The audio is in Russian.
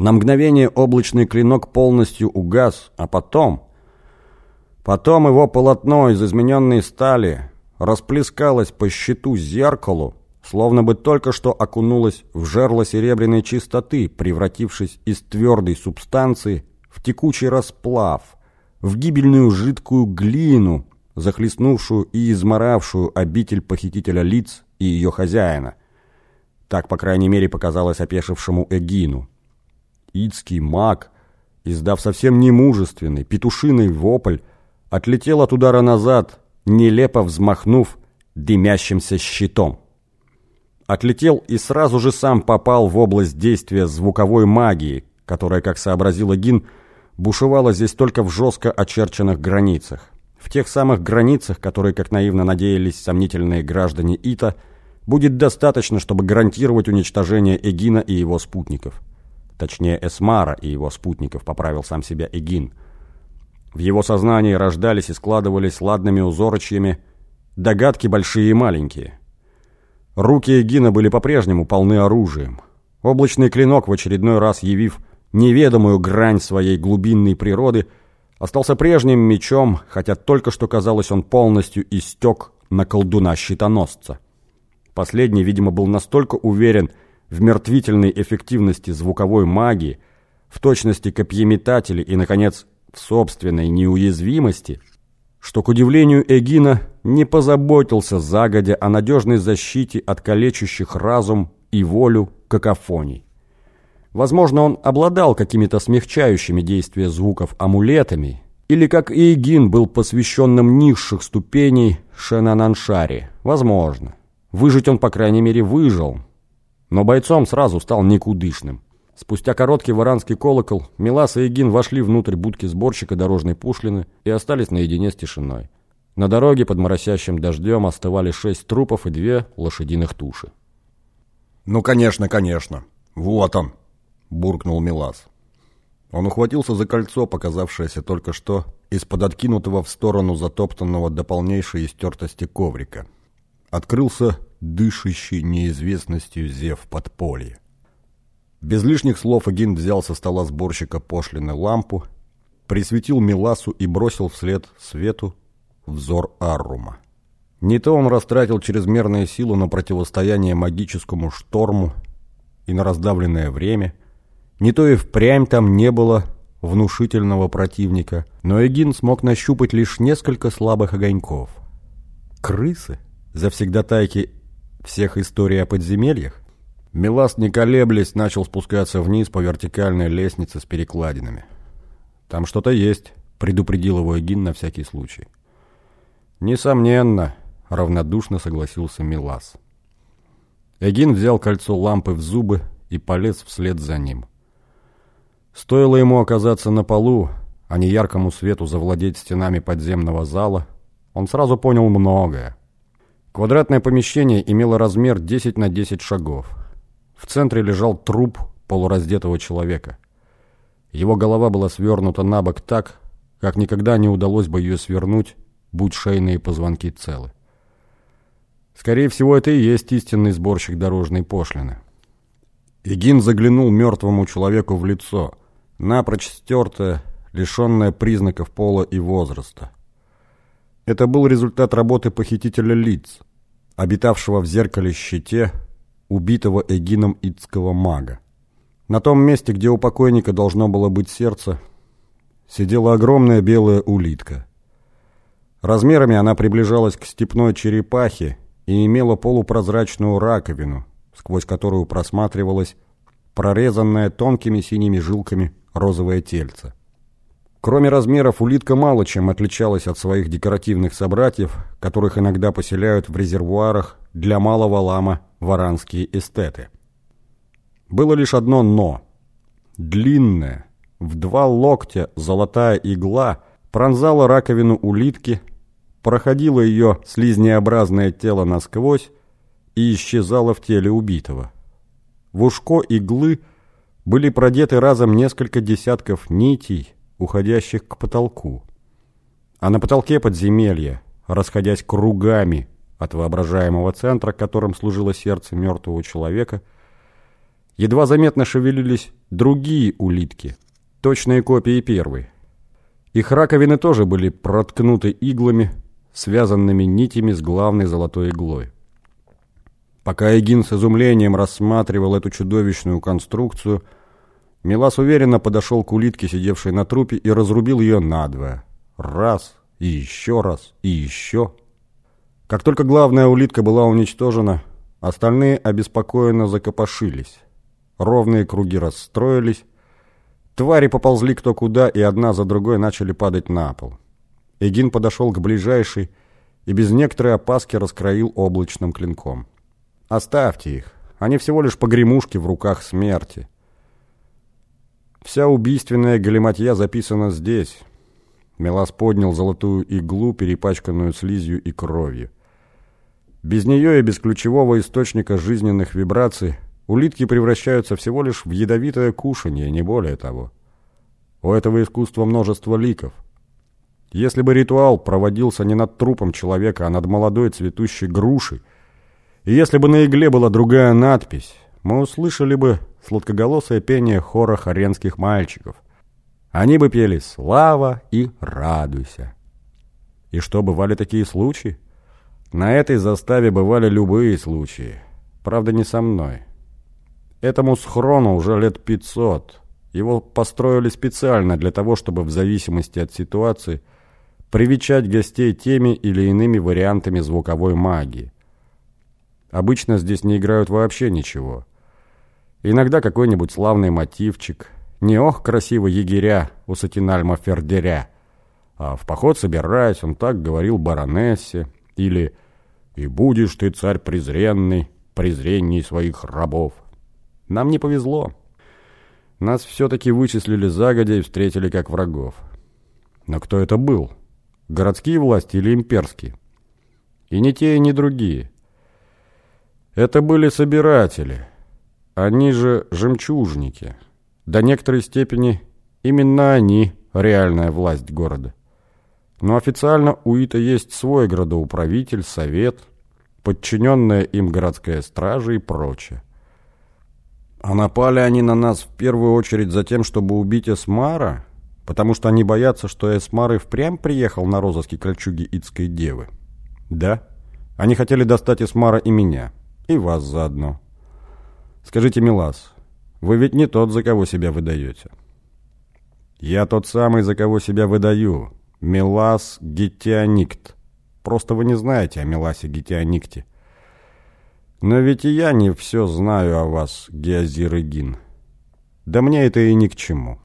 На мгновение облачный клинок полностью угас, а потом... Потом его полотно из измененной стали расплескалось по щиту зеркалу, словно бы только что окунулось в жерло серебряной чистоты, превратившись из твердой субстанции в текучий расплав, в гибельную жидкую глину, захлестнувшую и изморавшую обитель похитителя лиц и ее хозяина. Так, по крайней мере, показалось опешившему Эгину. Ицкий маг, издав совсем немужественный, петушиный вопль, отлетел от удара назад, нелепо взмахнув дымящимся щитом. Отлетел и сразу же сам попал в область действия звуковой магии, которая, как сообразил Эгин, бушевала здесь только в жестко очерченных границах. В тех самых границах, которые, как наивно надеялись сомнительные граждане Ита, будет достаточно, чтобы гарантировать уничтожение Эгина и его спутников. Точнее, Эсмара и его спутников, поправил сам себя Эгин. В его сознании рождались и складывались ладными узорочьями догадки большие и маленькие. Руки Эгина были по-прежнему полны оружием. Облачный клинок, в очередной раз явив неведомую грань своей глубинной природы, остался прежним мечом, хотя только что, казалось, он полностью истек на колдуна-щитоносца. Последний, видимо, был настолько уверен в мертвительной эффективности звуковой магии, в точности копьеметателей и, наконец, в собственной неуязвимости, что, к удивлению Эгина, не позаботился загодя о надежной защите от калечащих разум и волю какофоний. Возможно, он обладал какими-то смягчающими действия звуков амулетами, или, как и Эгин, был посвященным низших ступеней Шенананшари. Возможно. Выжить он, по крайней мере, выжил. Но бойцом сразу стал никудышным. Спустя короткий варанский колокол Милас и Эгин вошли внутрь будки сборщика дорожной пошлины и остались наедине с тишиной. На дороге под моросящим дождем остывали шесть трупов и две лошадиных туши. «Ну, конечно, конечно. Вот он!» — буркнул Милас. Он ухватился за кольцо, показавшееся только что из-под откинутого в сторону затоптанного до полнейшей истертости коврика. Открылся дышащий неизвестностью зев подполье. Без лишних слов Эгин взял со стола сборщика пошлины лампу, присветил Миласу и бросил вслед свету взор Аррума. Не то он растратил чрезмерную силу на противостояние магическому шторму и на раздавленное время, не то и впрямь там не было внушительного противника, но Эгин смог нащупать лишь несколько слабых огоньков. Крысы? Завсегдатайки всех историй о подземельях? Милас, не колеблясь, начал спускаться вниз по вертикальной лестнице с перекладинами. «Там что-то есть», — предупредил его Эгин на всякий случай. «Несомненно», — равнодушно согласился Милас. Эгин взял кольцо лампы в зубы и полез вслед за ним. Стоило ему оказаться на полу, а не яркому свету завладеть стенами подземного зала, он сразу понял многое. Квадратное помещение имело размер 10 на 10 шагов. В центре лежал труп полураздетого человека. Его голова была свернута на бок так, как никогда не удалось бы ее свернуть, будь шейные позвонки целы. Скорее всего, это и есть истинный сборщик дорожной пошлины. Игин заглянул мертвому человеку в лицо, напрочь стертое, лишенное признаков пола и возраста. Это был результат работы похитителя лиц, обитавшего в зеркале щите, убитого эгином ицкого мага. На том месте, где у покойника должно было быть сердце, сидела огромная белая улитка. Размерами она приближалась к степной черепахе и имела полупрозрачную раковину, сквозь которую просматривалась прорезанная тонкими синими жилками розовое тельце. Кроме размеров, улитка мало чем отличалась от своих декоративных собратьев, которых иногда поселяют в резервуарах для малого лама варанские эстеты. Было лишь одно «но». Длинная, в два локтя золотая игла пронзала раковину улитки, проходила ее слизнеобразное тело насквозь и исчезала в теле убитого. В ушко иглы были продеты разом несколько десятков нитей, уходящих к потолку. А на потолке подземелья, расходясь кругами от воображаемого центра, которым служило сердце мертвого человека, Едва заметно шевелились другие улитки, точные копии первой. Их раковины тоже были проткнуты иглами, связанными нитями с главной золотой иглой. Пока Эгин с изумлением рассматривал эту чудовищную конструкцию, Милас уверенно подошел к улитке, сидевшей на трупе, и разрубил ее надвое. Раз, и еще раз, и еще. Как только главная улитка была уничтожена, остальные обеспокоенно закопошились. Ровные круги расстроились, твари поползли кто куда, и одна за другой начали падать на пол. Эгин подошел к ближайшей и без некоторой опаски раскроил облачным клинком. «Оставьте их, они всего лишь погремушки в руках смерти». Вся убийственная галиматья записана здесь. Мелас поднял золотую иглу, перепачканную слизью и кровью. Без нее и без ключевого источника жизненных вибраций улитки превращаются всего лишь в ядовитое кушанье, не более того. У этого искусства множество ликов. Если бы ритуал проводился не над трупом человека, а над молодой цветущей грушей, и если бы на игле была другая надпись, мы услышали бы сладкоголосое пение хора хоренских мальчиков. Они бы пели «Слава» и «Радуйся». И что, бывали такие случаи? На этой заставе бывали любые случаи. Правда, не со мной. Этому схрону уже лет пятьсот. Его построили специально для того, чтобы в зависимости от ситуации привечать гостей теми или иными вариантами звуковой магии. Обычно здесь не играют вообще ничего. Иногда какой-нибудь славный мотивчик. Не ох, красиво егеря у Сатинальма Фердеря. А в поход собираясь, он так говорил баронессе. Или «И будешь ты, царь презренный, презренней своих рабов». Нам не повезло. Нас все-таки вычислили загодя и встретили как врагов. Но кто это был? Городские власти или имперские? И не те, и не другие. Это были собиратели. Они же жемчужники. До некоторой степени именно они реальная власть города. Но официально у Ита есть свой градоуправитель, совет, подчиненная им городская стража и прочее. А напали они на нас в первую очередь за тем, чтобы убить Эсмара, потому что они боятся, что Эсмар и впрямь приехал на розыски кольчуги Ицкой девы. Да, они хотели достать Эсмара и меня, и вас заодно. Скажите, Милас, вы ведь не тот, за кого себя выдаете. Я тот самый, за кого себя выдаю. Милас Гетионикт. Просто вы не знаете о Миласе Гетионикте. Но ведь и я не все знаю о вас, Геозир Игин. Да мне это и ни к чему.